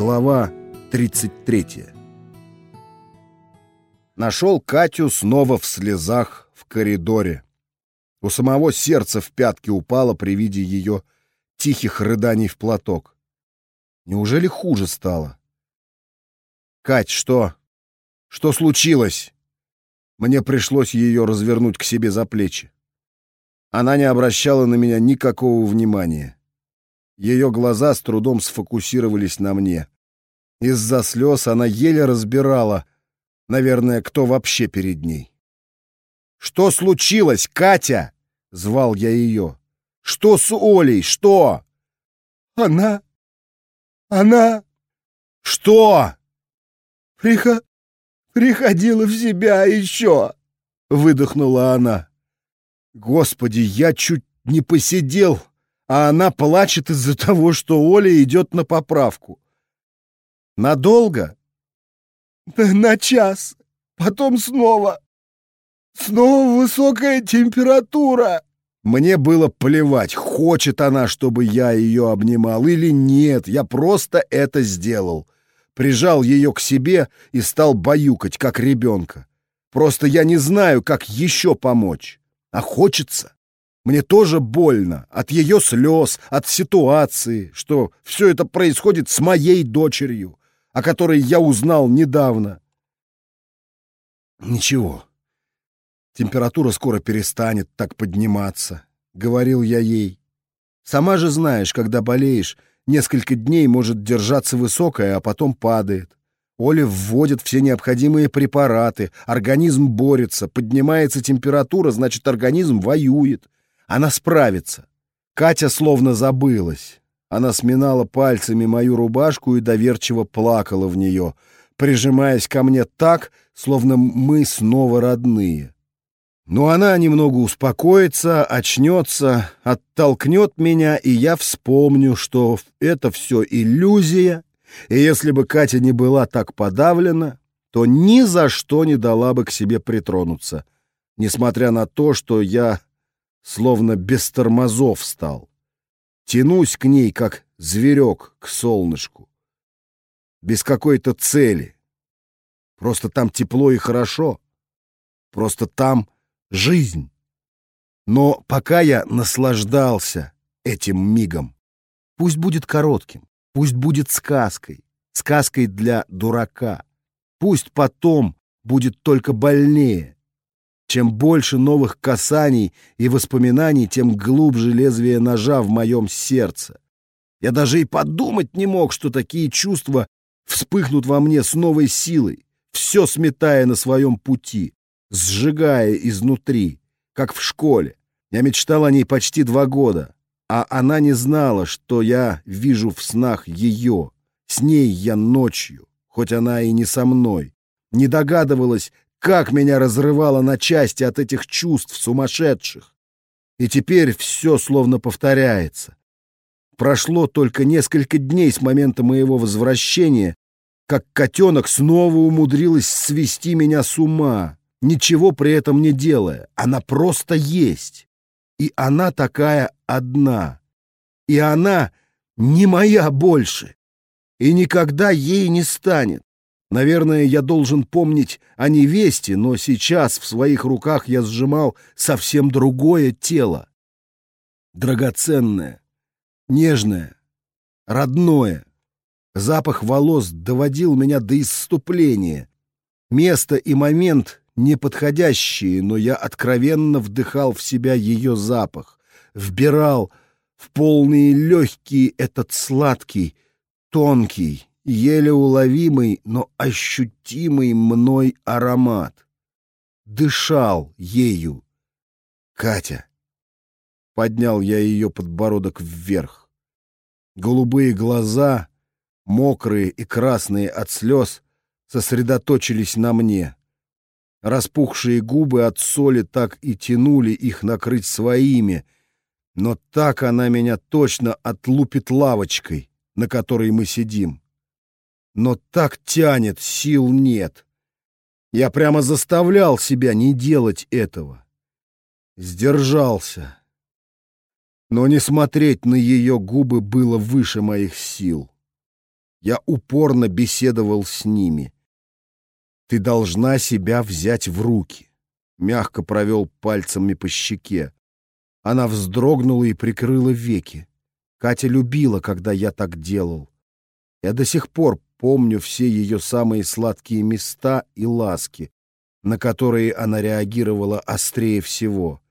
Глава 33 Нашел Катю снова в слезах в коридоре. У самого сердце в пятки упало при виде ее тихих рыданий в платок. Неужели хуже стало? «Кать, что? Что случилось?» Мне пришлось ее развернуть к себе за плечи. Она не обращала на меня никакого внимания. Ее глаза с трудом сфокусировались на мне. Из-за слез она еле разбирала, наверное, кто вообще перед ней. «Что случилось, Катя?» — звал я ее. «Что с Олей? Что?» «Она... она...» «Что?» «Прихо... приходила в себя еще!» — выдохнула она. «Господи, я чуть не посидел!» А она плачет из-за того, что Оля идет на поправку. Надолго? На час. Потом снова. Снова высокая температура. Мне было плевать, хочет она, чтобы я ее обнимал или нет. Я просто это сделал. Прижал ее к себе и стал баюкать, как ребенка. Просто я не знаю, как еще помочь. А хочется. Мне тоже больно от ее слез, от ситуации, что все это происходит с моей дочерью, о которой я узнал недавно. Ничего, температура скоро перестанет так подниматься, — говорил я ей. Сама же знаешь, когда болеешь, несколько дней может держаться высокая, а потом падает. Оле вводят все необходимые препараты, организм борется, поднимается температура, значит, организм воюет. Она справится. Катя словно забылась. Она сминала пальцами мою рубашку и доверчиво плакала в нее, прижимаясь ко мне так, словно мы снова родные. Но она немного успокоится, очнется, оттолкнет меня, и я вспомню, что это все иллюзия, и если бы Катя не была так подавлена, то ни за что не дала бы к себе притронуться, несмотря на то, что я словно без тормозов стал. Тянусь к ней, как зверек к солнышку. Без какой-то цели. Просто там тепло и хорошо. Просто там жизнь. Но пока я наслаждался этим мигом, пусть будет коротким, пусть будет сказкой, сказкой для дурака, пусть потом будет только больнее, чем больше новых касаний и воспоминаний, тем глубже лезвие ножа в моем сердце. Я даже и подумать не мог, что такие чувства вспыхнут во мне с новой силой, все сметая на своем пути, сжигая изнутри, как в школе. Я мечтал о ней почти два года, а она не знала, что я вижу в снах ее. С ней я ночью, хоть она и не со мной. Не догадывалась, как меня разрывало на части от этих чувств сумасшедших. И теперь все словно повторяется. Прошло только несколько дней с момента моего возвращения, как котенок снова умудрилась свести меня с ума, ничего при этом не делая. Она просто есть. И она такая одна. И она не моя больше. И никогда ей не станет. Наверное, я должен помнить о невесте, но сейчас в своих руках я сжимал совсем другое тело. Драгоценное, нежное, родное. Запах волос доводил меня до исступления. Место и момент неподходящие, но я откровенно вдыхал в себя ее запах, вбирал в полные легкие этот сладкий, тонкий, еле уловимый, но ощутимый мной аромат. Дышал ею. «Катя!» Поднял я ее подбородок вверх. Голубые глаза, мокрые и красные от слез, сосредоточились на мне. Распухшие губы от соли так и тянули их накрыть своими, но так она меня точно отлупит лавочкой, на которой мы сидим но так тянет, сил нет. Я прямо заставлял себя не делать этого. Сдержался. Но не смотреть на ее губы было выше моих сил. Я упорно беседовал с ними. Ты должна себя взять в руки. Мягко провел пальцами по щеке. Она вздрогнула и прикрыла веки. Катя любила, когда я так делал. Я до сих пор помню все ее самые сладкие места и ласки, на которые она реагировала острее всего.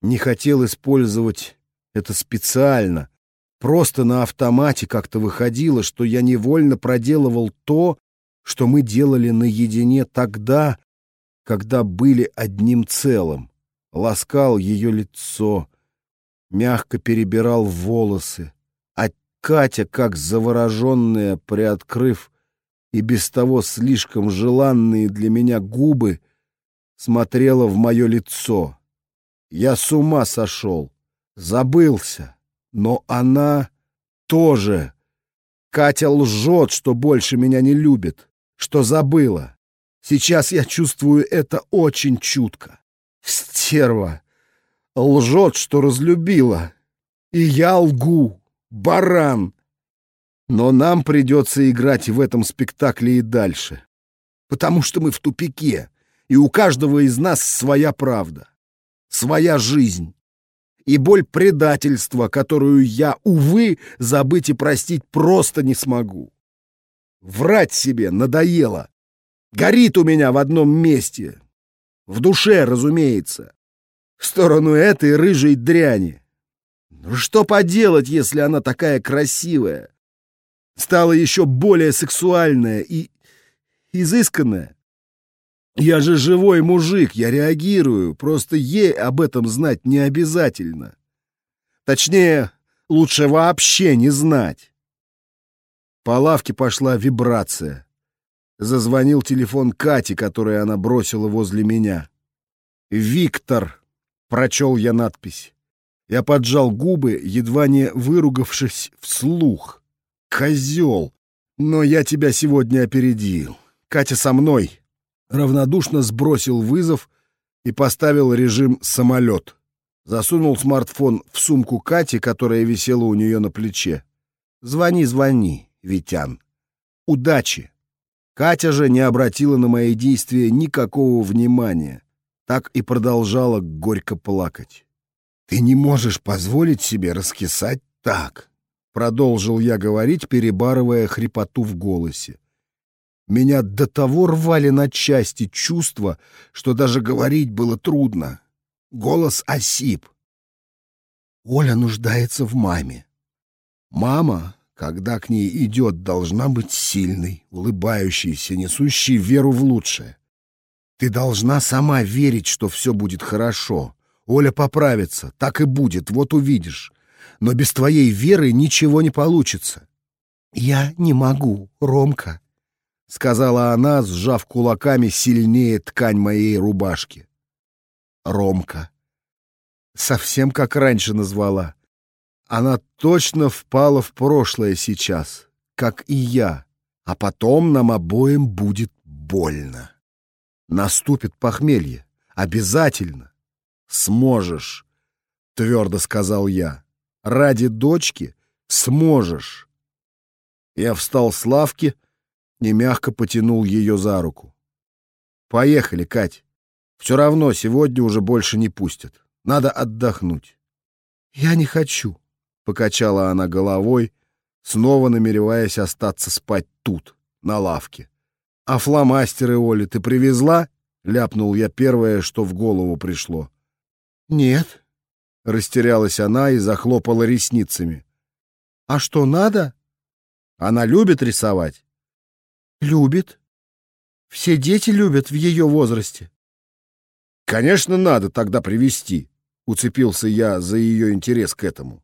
Не хотел использовать это специально. Просто на автомате как-то выходило, что я невольно проделывал то, что мы делали наедине тогда, когда были одним целым. Ласкал ее лицо, мягко перебирал волосы, а Катя, как завороженная, приоткрыв и без того слишком желанные для меня губы, смотрела в мое лицо. Я с ума сошел, забылся, но она тоже. Катя лжет, что больше меня не любит, что забыла. Сейчас я чувствую это очень чутко. Стерва лжет, что разлюбила. И я лгу, баран. Но нам придется играть в этом спектакле и дальше. Потому что мы в тупике, и у каждого из нас своя правда, своя жизнь. И боль предательства, которую я, увы, забыть и простить просто не смогу. Врать себе надоело. Горит у меня в одном месте. В душе, разумеется в сторону этой рыжей дряни. Ну что поделать, если она такая красивая? Стала еще более сексуальная и изысканная. Я же живой мужик, я реагирую, просто ей об этом знать не обязательно. Точнее, лучше вообще не знать. По лавке пошла вибрация. Зазвонил телефон Кати, который она бросила возле меня. «Виктор», Прочел я надпись. Я поджал губы, едва не выругавшись вслух. «Козел! Но я тебя сегодня опередил. Катя со мной!» Равнодушно сбросил вызов и поставил режим «самолет». Засунул смартфон в сумку Кати, которая висела у нее на плече. «Звони, звони, Витян. Удачи!» Катя же не обратила на мои действия никакого внимания так и продолжала горько плакать. «Ты не можешь позволить себе раскисать так», — продолжил я говорить, перебарывая хрипоту в голосе. Меня до того рвали на части чувства, что даже говорить было трудно. Голос осип. Оля нуждается в маме. Мама, когда к ней идет, должна быть сильной, улыбающейся, несущей веру в лучшее. Ты должна сама верить, что все будет хорошо. Оля поправится, так и будет, вот увидишь. Но без твоей веры ничего не получится. Я не могу, Ромка, — сказала она, сжав кулаками сильнее ткань моей рубашки. Ромка. Совсем как раньше назвала. Она точно впала в прошлое сейчас, как и я, а потом нам обоим будет больно. Наступит похмелье. Обязательно. Сможешь, твердо сказал я. Ради дочки сможешь. Я встал с лавки и мягко потянул ее за руку. Поехали, Кать. Все равно сегодня уже больше не пустят. Надо отдохнуть. Я не хочу, покачала она головой, снова намереваясь остаться спать тут, на лавке. «А фломастеры, Оля, ты привезла?» — ляпнул я первое, что в голову пришло. «Нет», — растерялась она и захлопала ресницами. «А что, надо?» «Она любит рисовать?» «Любит. Все дети любят в ее возрасте». «Конечно, надо тогда привезти», — уцепился я за ее интерес к этому.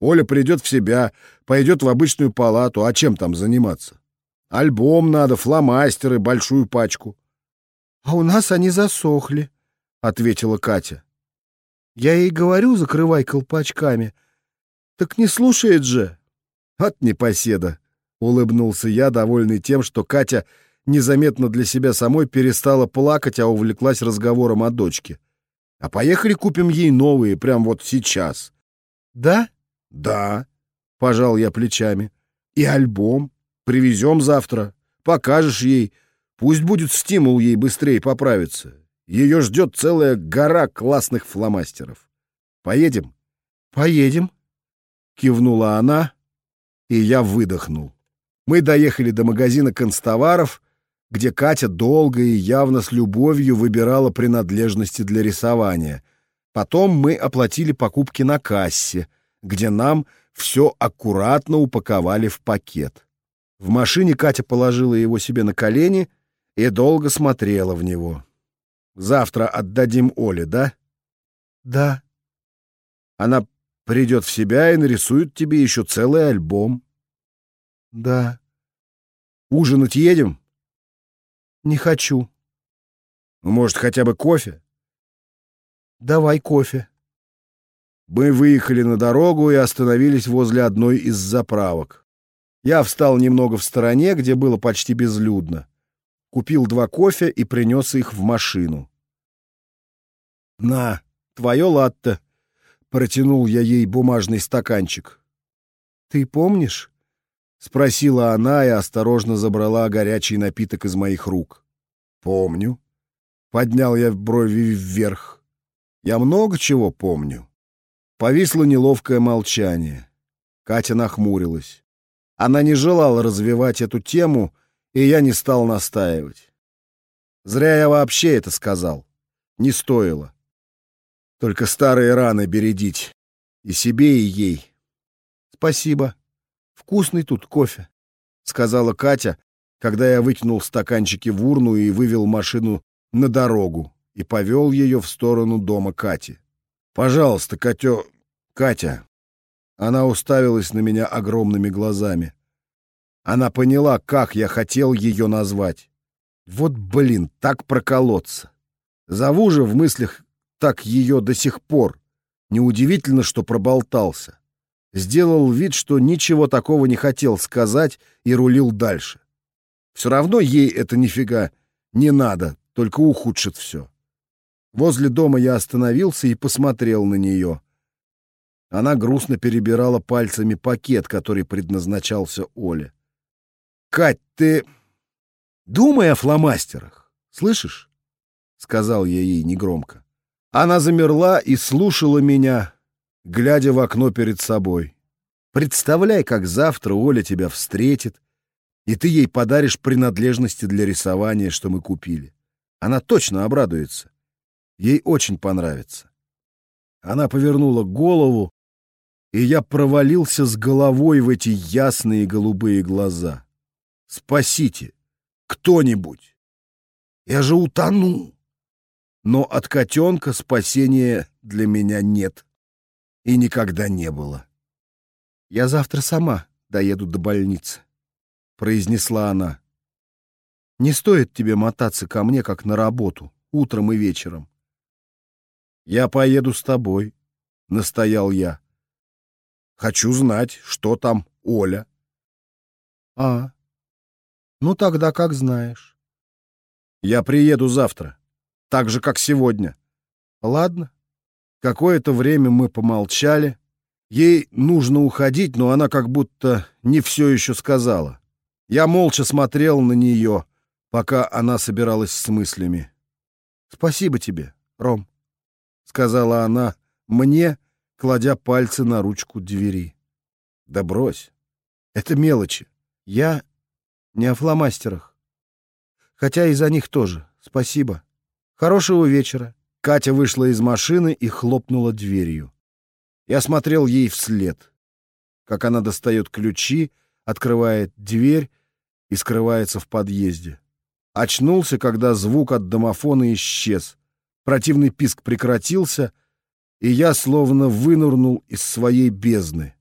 «Оля придет в себя, пойдет в обычную палату, а чем там заниматься?» Альбом надо, фломастеры, большую пачку. — А у нас они засохли, — ответила Катя. Я ей говорю, закрывай колпачками. Так не слушает же. От непоседа, — улыбнулся я, довольный тем, что Катя незаметно для себя самой перестала плакать, а увлеклась разговором о дочке. А поехали купим ей новые, прям вот сейчас. Да? Да, — пожал я плечами. И альбом. Привезем завтра. Покажешь ей. Пусть будет стимул ей быстрее поправиться. Ее ждет целая гора классных фломастеров. Поедем? Поедем, кивнула она, и я выдохнул. Мы доехали до магазина констоваров, где Катя долго и явно с любовью выбирала принадлежности для рисования. Потом мы оплатили покупки на кассе, где нам все аккуратно упаковали в пакет. В машине Катя положила его себе на колени и долго смотрела в него. Завтра отдадим Оле, да? Да. Она придет в себя и нарисует тебе еще целый альбом. Да. Ужинать едем? Не хочу. Может, хотя бы кофе? Давай кофе. Мы выехали на дорогу и остановились возле одной из заправок. Я встал немного в стороне, где было почти безлюдно купил два кофе и принес их в машину. «На, твое латте!» — протянул я ей бумажный стаканчик. «Ты помнишь?» — спросила она и осторожно забрала горячий напиток из моих рук. «Помню». Поднял я брови вверх. «Я много чего помню». Повисло неловкое молчание. Катя нахмурилась. Она не желала развивать эту тему, — и я не стал настаивать. Зря я вообще это сказал. Не стоило. Только старые раны бередить. И себе, и ей. Спасибо. Вкусный тут кофе, — сказала Катя, когда я выкинул стаканчики в урну и вывел машину на дорогу и повел ее в сторону дома Кати. «Пожалуйста, Катё... Катя!» Она уставилась на меня огромными глазами. Она поняла, как я хотел ее назвать. Вот, блин, так проколоться. Зову же в мыслях так ее до сих пор. Неудивительно, что проболтался. Сделал вид, что ничего такого не хотел сказать и рулил дальше. Все равно ей это нифига не надо, только ухудшит все. Возле дома я остановился и посмотрел на нее. Она грустно перебирала пальцами пакет, который предназначался Оле. Кать, ты думай о фломастерах, слышишь? Сказал я ей негромко. Она замерла и слушала меня, глядя в окно перед собой. Представляй, как завтра Оля тебя встретит, и ты ей подаришь принадлежности для рисования, что мы купили. Она точно обрадуется. Ей очень понравится. Она повернула голову, и я провалился с головой в эти ясные голубые глаза. Спасите! Кто-нибудь! Я же утону! Но от котенка спасения для меня нет. И никогда не было. «Я завтра сама доеду до больницы», — произнесла она. «Не стоит тебе мотаться ко мне, как на работу, утром и вечером». «Я поеду с тобой», — настоял я. «Хочу знать, что там Оля». «А, ну тогда как знаешь. Я приеду завтра, так же, как сегодня. Ладно. Какое-то время мы помолчали. Ей нужно уходить, но она как будто не все еще сказала. Я молча смотрел на нее, пока она собиралась с мыслями. «Спасибо тебе, Ром», — сказала она мне, кладя пальцы на ручку двери. «Да брось. Это мелочи. Я не о фломастерах. Хотя и за них тоже. Спасибо. Хорошего вечера. Катя вышла из машины и хлопнула дверью. Я смотрел ей вслед, как она достает ключи, открывает дверь и скрывается в подъезде. Очнулся, когда звук от домофона исчез. Противный писк прекратился, и я словно вынырнул из своей бездны.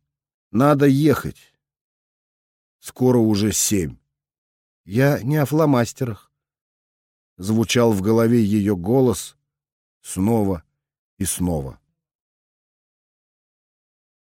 Надо ехать. Скоро уже семь. Я не о фломастерах. Звучал в голове ее голос снова и снова.